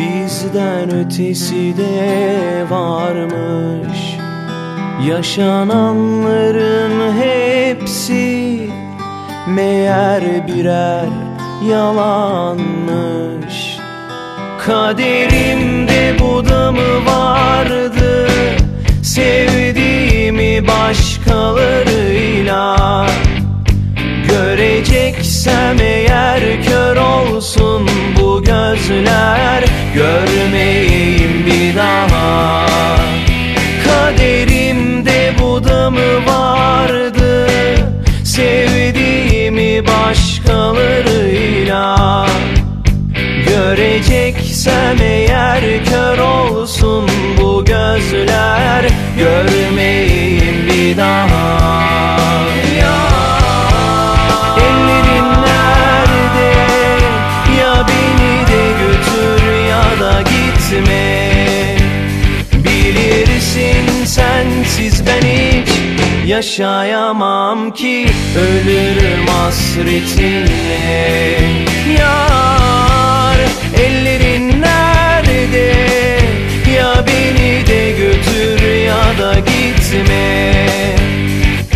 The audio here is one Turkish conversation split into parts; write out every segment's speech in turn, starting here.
Bizden ötesi de varmış. Yaşananların hepsi Meğer birer yalanmış. Kaderimde bu da mı vardı? Sevdiğimi başkalarıyla Göreceksem eğer kör olsun bu gözler Görmeyeyim bir daha. Kaderimde bu da mı vardı. Sevdiğimi başkalarıyla. Göreceksem eğer kör olsun bu gözler. Görmeyeyim bir daha yaşayamam ki Ölürüm hasretinle Yar ellerin nerede? Ya beni de götür ya da gitme.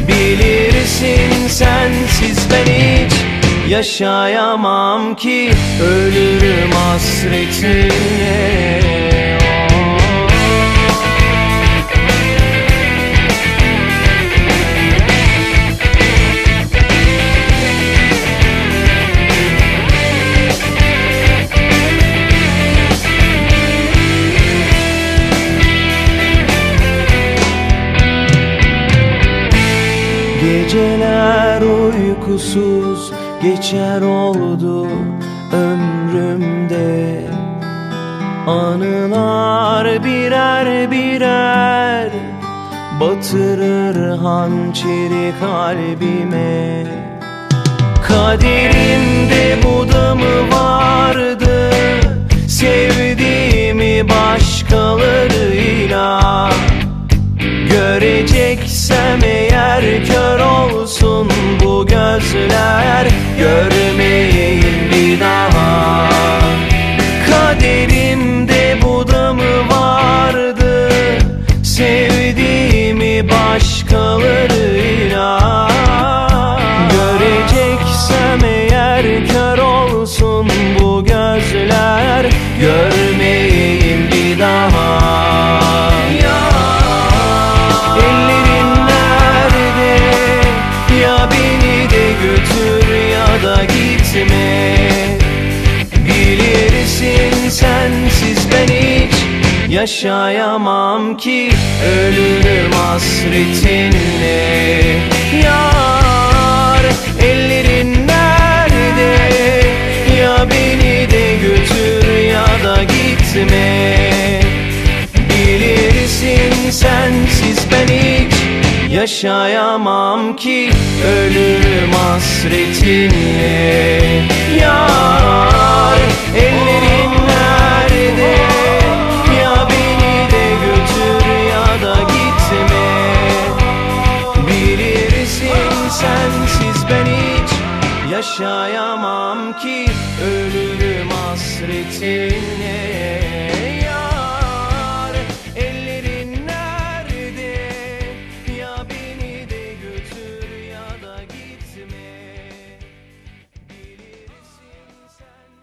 Bilirsin sensiz ben hiç yaşayamam ki Ölürüm hasretinle Geceler uykusuz geçer oldu ömrümde. Anılar birer birer batırır hançeri kalbime. Kaderimde bu da Göreceksem eğer kör olsun bu gözler Görmeyeyim bir daha. Kaderimde bu da mı vardı Sevdiğimi başkalarıyla yaşayamam ki Ölürüm hasretinle. Yar ellerin nerede? Ya beni de götür ya da gitme. Bilirsin sensiz ben hiç yaşayamam ki Ölürüm hasretinle yaşayamam ki Ölürüm hasretine.